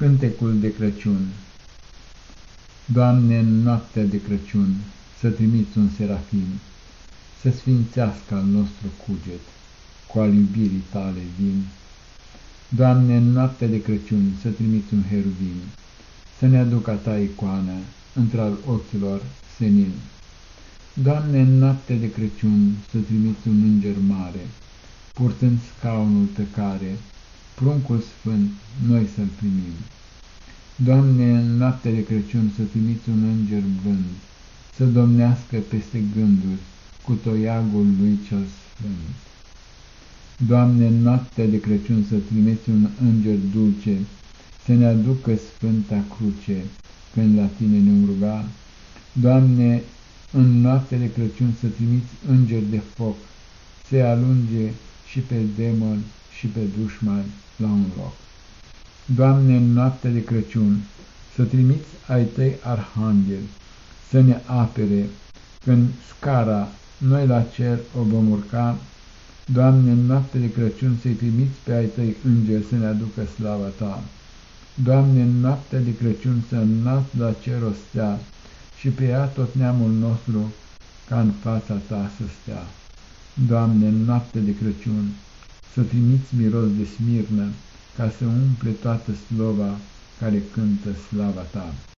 Cântecul de Crăciun Doamne, în noaptea de Crăciun, să trimiți un serafim, să sfințească al nostru cuget, cu al iubirii tale vin. Doamne, în noaptea de Crăciun, să trimiți un heruvim, să ne aducă a ta icoană, într-al ochilor senin. Doamne, în noaptea de Crăciun, să trimiți un înger mare, purtând scaunul tăcare, pruncul sfânt, noi să-l primim. Doamne, în noaptea de Crăciun să trimiți un înger blând, să domnească peste gânduri cu toiagul lui cel sfânt. Doamne, în noaptea de Crăciun să trimiți un înger dulce, să ne aducă Sfânta Cruce, când la Tine ne ruga. Doamne, în noaptea de Crăciun să trimiți înger de foc, să alunge și pe demon și pe dușmani la un loc. Doamne, în noaptea de Crăciun, să trimiți ai Tăi arhanghel, să ne apere, când scara noi la cer o vom urca, Doamne, în noaptea de Crăciun să-i trimiți pe ai Tăi îngeri să ne aducă slava Ta. Doamne, în noaptea de Crăciun să înalt la cer o stea și pe ea tot neamul nostru ca în fața Ta să stea. Doamne, în noaptea de Crăciun să trimiți miros de smirnă, ca să umple toată slova care cântă slava ta.